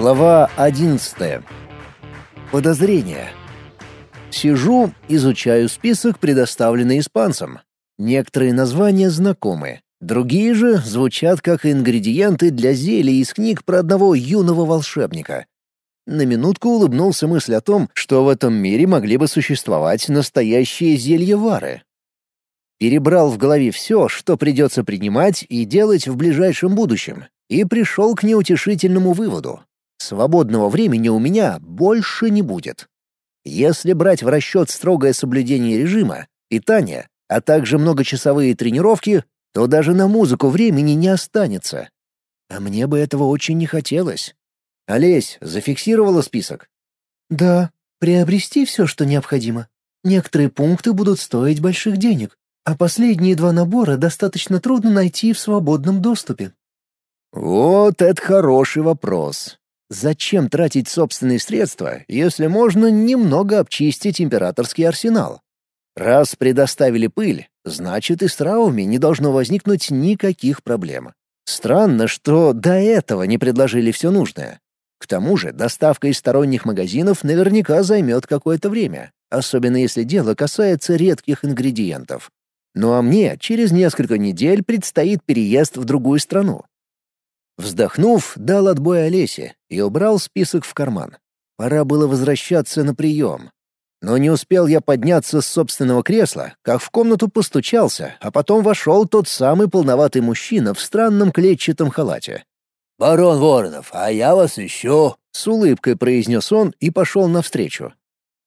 Глава 11. Подозрение. Сижу, изучаю список, предоставленный испанцам. Некоторые названия знакомы, другие же звучат как ингредиенты для зелий из книг про одного юного волшебника. На минутку улыбнулся мысль о том, что в этом мире могли бы существовать настоящие зельевары. Перебрал в голове все, что придется принимать и делать в ближайшем будущем, и пришел к неутешительному выводу. Свободного времени у меня больше не будет. Если брать в расчет строгое соблюдение режима, питание, а также многочасовые тренировки, то даже на музыку времени не останется. А мне бы этого очень не хотелось. Олесь, зафиксировала список? Да, приобрести все, что необходимо. Некоторые пункты будут стоить больших денег, а последние два набора достаточно трудно найти в свободном доступе. Вот это хороший вопрос. Зачем тратить собственные средства, если можно немного обчистить императорский арсенал? Раз предоставили пыль, значит и с травами не должно возникнуть никаких проблем. Странно, что до этого не предложили все нужное. К тому же доставка из сторонних магазинов наверняка займет какое-то время, особенно если дело касается редких ингредиентов. Ну а мне через несколько недель предстоит переезд в другую страну. Вздохнув, дал отбой Олесе и убрал список в карман. Пора было возвращаться на прием. Но не успел я подняться с собственного кресла, как в комнату постучался, а потом вошел тот самый полноватый мужчина в странном клетчатом халате. «Барон Воронов, а я вас ищу», — с улыбкой произнес он и пошел навстречу.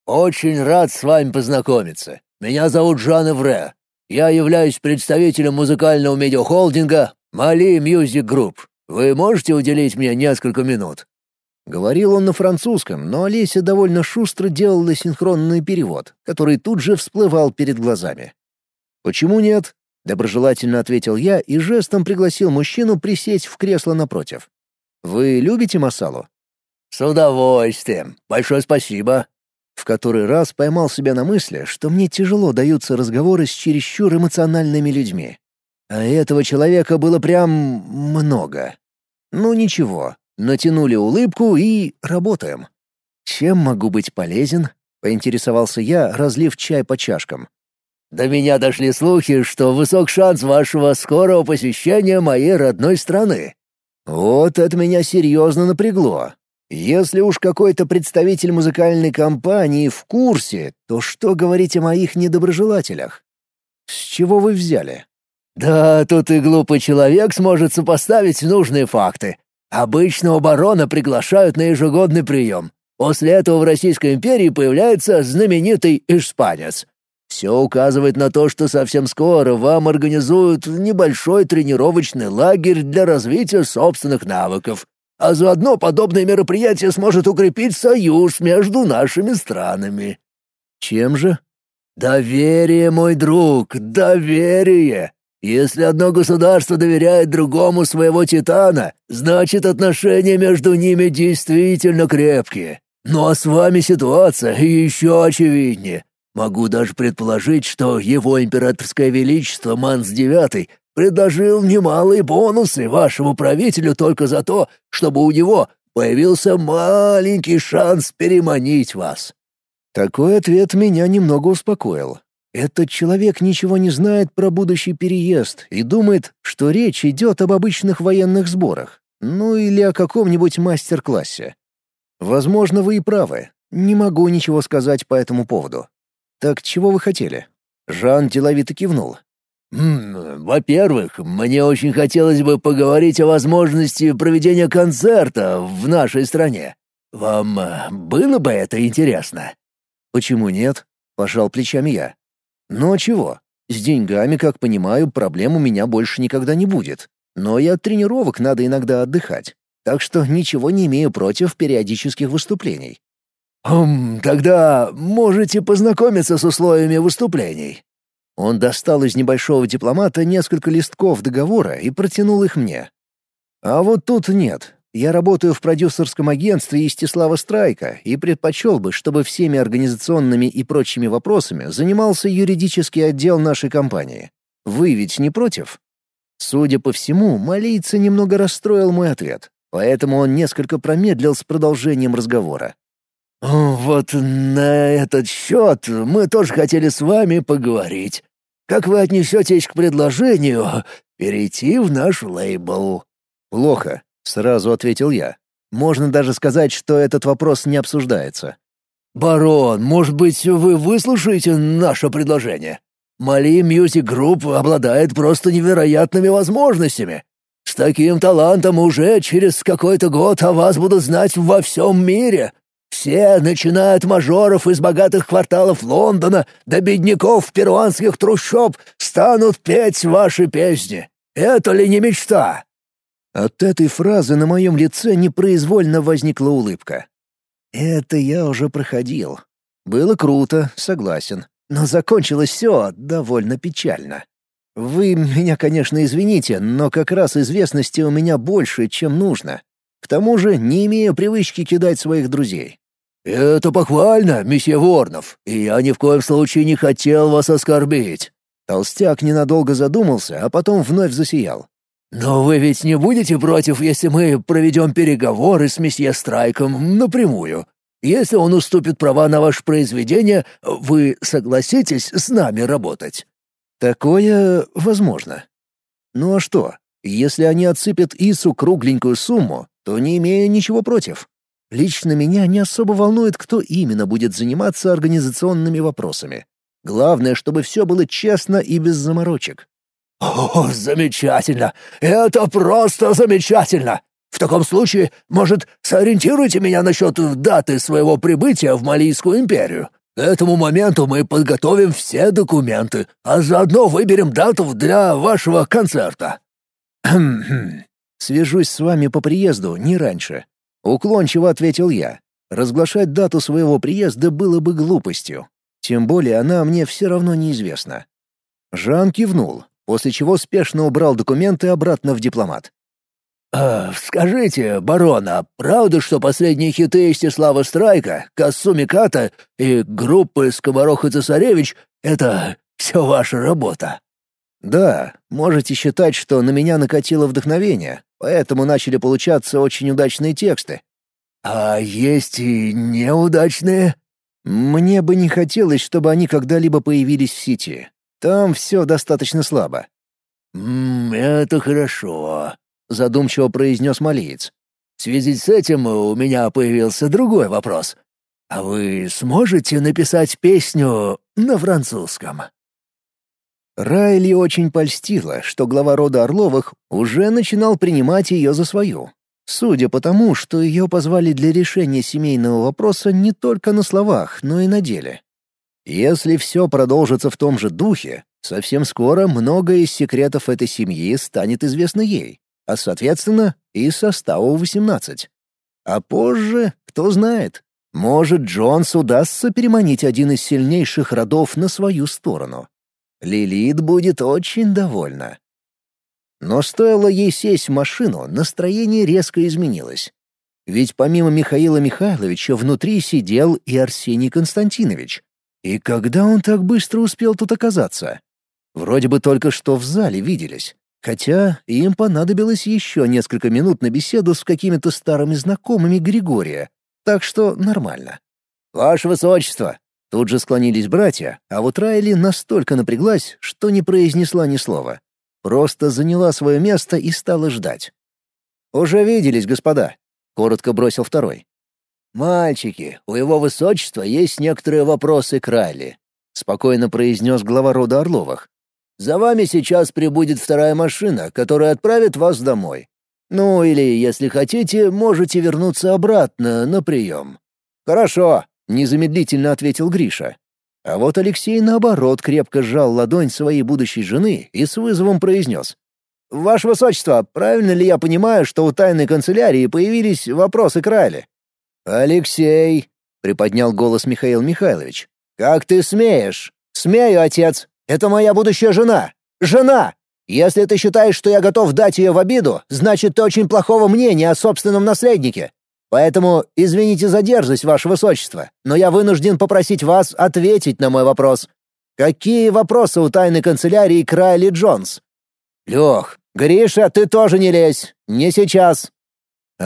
«Очень рад с вами познакомиться. Меня зовут Жан Эвре. Я являюсь представителем музыкального медиахолдинга «Mali Music Group». Вы можете уделить мне несколько минут?» Говорил он на французском, но Олеся довольно шустро делала синхронный перевод, который тут же всплывал перед глазами. «Почему нет?» — доброжелательно ответил я и жестом пригласил мужчину присесть в кресло напротив. «Вы любите масалу?» «С удовольствием. Большое спасибо». В который раз поймал себя на мысли, что мне тяжело даются разговоры с чересчур эмоциональными людьми. А этого человека было прям много. Ну ничего, натянули улыбку и работаем. Чем могу быть полезен? Поинтересовался я, разлив чай по чашкам. До меня дошли слухи, что высок шанс вашего скорого посещения моей родной страны. Вот это меня серьезно напрягло. Если уж какой-то представитель музыкальной компании в курсе, то что говорить о моих недоброжелателях? С чего вы взяли? Да, тут и глупый человек сможет сопоставить нужные факты. Обычного барона приглашают на ежегодный прием. После этого в Российской империи появляется знаменитый испанец. Все указывает на то, что совсем скоро вам организуют небольшой тренировочный лагерь для развития собственных навыков. А заодно подобное мероприятие сможет укрепить союз между нашими странами. Чем же? Доверие, мой друг, доверие. Если одно государство доверяет другому своего титана, значит отношения между ними действительно крепкие. Ну а с вами ситуация еще очевиднее. Могу даже предположить, что его императорское величество Манс IX предложил немалые бонусы вашему правителю только за то, чтобы у него появился маленький шанс переманить вас». Такой ответ меня немного успокоил. Этот человек ничего не знает про будущий переезд и думает, что речь идет об обычных военных сборах, ну или о каком-нибудь мастер-классе. Возможно, вы и правы. Не могу ничего сказать по этому поводу. Так чего вы хотели? Жан деловито кивнул. «Во-первых, мне очень хотелось бы поговорить о возможности проведения концерта в нашей стране. Вам э, было бы это интересно?» «Почему нет?» — пожал плечами я. Но чего? С деньгами, как понимаю, проблем у меня больше никогда не будет. Но и от тренировок надо иногда отдыхать. Так что ничего не имею против периодических выступлений. «Хм, тогда можете познакомиться с условиями выступлений». Он достал из небольшого дипломата несколько листков договора и протянул их мне. А вот тут нет. Я работаю в продюсерском агентстве Истислава Страйка и предпочел бы, чтобы всеми организационными и прочими вопросами занимался юридический отдел нашей компании. Вы ведь не против? Судя по всему, малийца немного расстроил мой ответ, поэтому он несколько промедлил с продолжением разговора. «Вот на этот счет мы тоже хотели с вами поговорить. Как вы отнесетесь к предложению перейти в наш лейбл?» «Плохо», — сразу ответил я. «Можно даже сказать, что этот вопрос не обсуждается». «Барон, может быть, вы выслушаете наше предложение? Mali Music Group обладает просто невероятными возможностями. С таким талантом уже через какой-то год о вас будут знать во всем мире. Все, начиная от мажоров из богатых кварталов Лондона до бедняков перуанских трущоб, станут петь ваши песни. Это ли не мечта?» От этой фразы на моем лице непроизвольно возникла улыбка. Это я уже проходил. Было круто, согласен. Но закончилось все довольно печально. Вы меня, конечно, извините, но как раз известности у меня больше, чем нужно. К тому же не имею привычки кидать своих друзей. «Это похвально, месье Ворнов, и я ни в коем случае не хотел вас оскорбить». Толстяк ненадолго задумался, а потом вновь засиял. «Но вы ведь не будете против, если мы проведем переговоры с месье Страйком напрямую? Если он уступит права на ваше произведение, вы согласитесь с нами работать?» «Такое возможно. Ну а что, если они отсыпят Ису кругленькую сумму, то не имею ничего против. Лично меня не особо волнует, кто именно будет заниматься организационными вопросами. Главное, чтобы все было честно и без заморочек. «О, замечательно! Это просто замечательно! В таком случае, может, сориентируйте меня насчет даты своего прибытия в Малийскую империю? К этому моменту мы подготовим все документы, а заодно выберем дату для вашего концерта». «Хм-хм. Свяжусь с вами по приезду, не раньше». Уклончиво ответил я. Разглашать дату своего приезда было бы глупостью. Тем более она мне все равно неизвестна. Жан кивнул, после чего спешно убрал документы обратно в дипломат. «А, «Скажите, барон, а правда, что последние хиты Истислава Страйка, Касуми Ката и группы Скоморох и Цесаревич — это все ваша работа?» «Да, можете считать, что на меня накатило вдохновение, поэтому начали получаться очень удачные тексты». «А есть и неудачные?» «Мне бы не хотелось, чтобы они когда-либо появились в сети. Там все достаточно слабо». «Ммм, это хорошо», — задумчиво произнес Малиец. «В связи с этим у меня появился другой вопрос. А вы сможете написать песню на французском?» Райли очень польстила, что глава рода Орловых уже начинал принимать ее за свою. Судя по тому, что ее позвали для решения семейного вопроса не только на словах, но и на деле. Если все продолжится в том же духе, совсем скоро многое из секретов этой семьи станет известно ей, а, соответственно, и составу 18. А позже, кто знает, может, Джонс удастся переманить один из сильнейших родов на свою сторону. Лилит будет очень довольна. Но стоило ей сесть в машину, настроение резко изменилось. Ведь помимо Михаила Михайловича внутри сидел и Арсений Константинович, и когда он так быстро успел тут оказаться? Вроде бы только что в зале виделись. Хотя им понадобилось еще несколько минут на беседу с какими-то старыми знакомыми Григория. Так что нормально. «Ваше Высочество!» Тут же склонились братья, а вот Райли настолько напряглась, что не произнесла ни слова. Просто заняла свое место и стала ждать. «Уже виделись, господа», — коротко бросил второй. «Мальчики, у его высочества есть некоторые вопросы к Райли», — спокойно произнес глава рода Орловых. «За вами сейчас прибудет вторая машина, которая отправит вас домой. Ну или, если хотите, можете вернуться обратно на прием». «Хорошо», — незамедлительно ответил Гриша. А вот Алексей, наоборот, крепко сжал ладонь своей будущей жены и с вызовом произнес. «Ваше Высочество, правильно ли я понимаю, что у тайной канцелярии появились вопросы к Райле?» «Алексей!» — приподнял голос Михаил Михайлович. «Как ты смеешь?» «Смею, отец! Это моя будущая жена! Жена! Если ты считаешь, что я готов дать ее в обиду, значит, ты очень плохого мнения о собственном наследнике. Поэтому извините за дерзость, ваше высочество, но я вынужден попросить вас ответить на мой вопрос. Какие вопросы у тайной канцелярии Крайли Джонс?» «Лех, Гриша, ты тоже не лезь! Не сейчас!»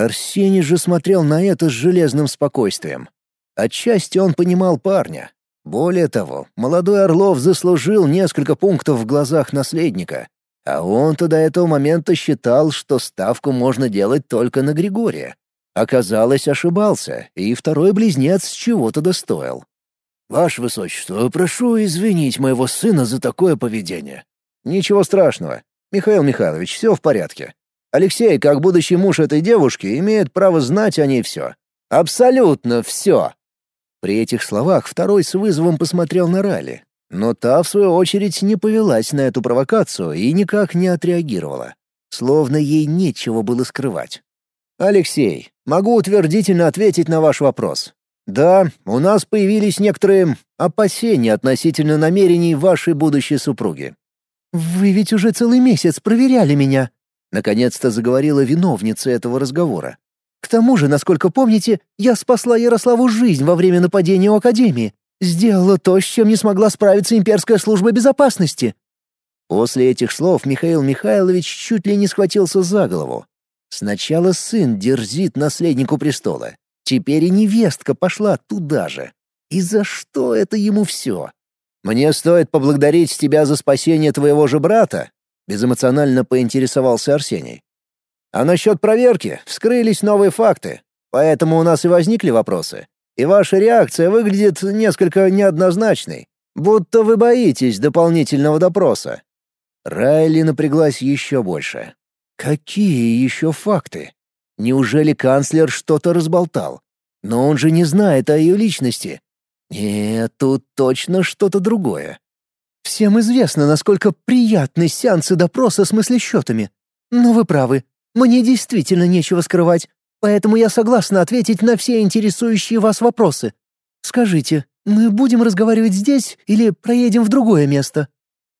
Арсений же смотрел на это с железным спокойствием. Отчасти он понимал парня. Более того, молодой Орлов заслужил несколько пунктов в глазах наследника, а он-то до этого момента считал, что ставку можно делать только на Григория. Оказалось, ошибался, и второй близнец чего-то достоил. «Ваше Высочество, прошу извинить моего сына за такое поведение». «Ничего страшного. Михаил Михайлович, все в порядке. Алексей, как будущий муж этой девушки, имеет право знать о ней все. Абсолютно все». При этих словах второй с вызовом посмотрел на Ралли, но та, в свою очередь, не повелась на эту провокацию и никак не отреагировала. Словно ей нечего было скрывать. «Алексей, могу утвердительно ответить на ваш вопрос. Да, у нас появились некоторые опасения относительно намерений вашей будущей супруги. Вы ведь уже целый месяц проверяли меня, наконец-то заговорила виновница этого разговора. К тому же, насколько помните, я спасла Ярославу жизнь во время нападения у Академии. Сделала то, с чем не смогла справиться имперская служба безопасности. После этих слов Михаил Михайлович чуть ли не схватился за голову. Сначала сын дерзит наследнику престола, Теперь и невестка пошла туда же. И за что это ему все? Мне стоит поблагодарить тебя за спасение твоего же брата, безэмоционально поинтересовался Арсений. А насчет проверки вскрылись новые факты, поэтому у нас и возникли вопросы. И ваша реакция выглядит несколько неоднозначной, будто вы боитесь дополнительного допроса. Райли напряглась еще больше. Какие еще факты? Неужели канцлер что-то разболтал? Но он же не знает о ее личности. Нет, тут точно что-то другое. Всем известно, насколько приятны сеансы допроса с мыслесчетами. Но вы правы, мне действительно нечего скрывать, поэтому я согласна ответить на все интересующие вас вопросы. Скажите, мы будем разговаривать здесь или проедем в другое место?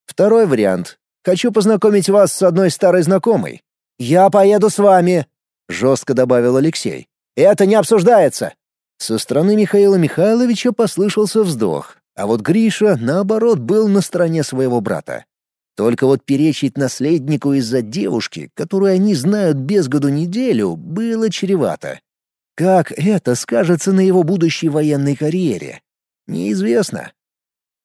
Второй вариант. Хочу познакомить вас с одной старой знакомой. Я поеду с вами, — жестко добавил Алексей. «Это не обсуждается!» Со стороны Михаила Михайловича послышался вздох, а вот Гриша, наоборот, был на стороне своего брата. Только вот перечить наследнику из-за девушки, которую они знают без году неделю, было чревато. Как это скажется на его будущей военной карьере? Неизвестно.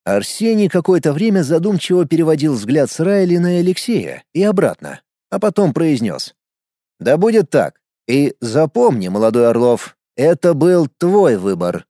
Арсений какое-то время задумчиво переводил взгляд с Райли на Алексея и обратно, а потом произнес. Да будет так. И запомни, молодой Орлов, это был твой выбор.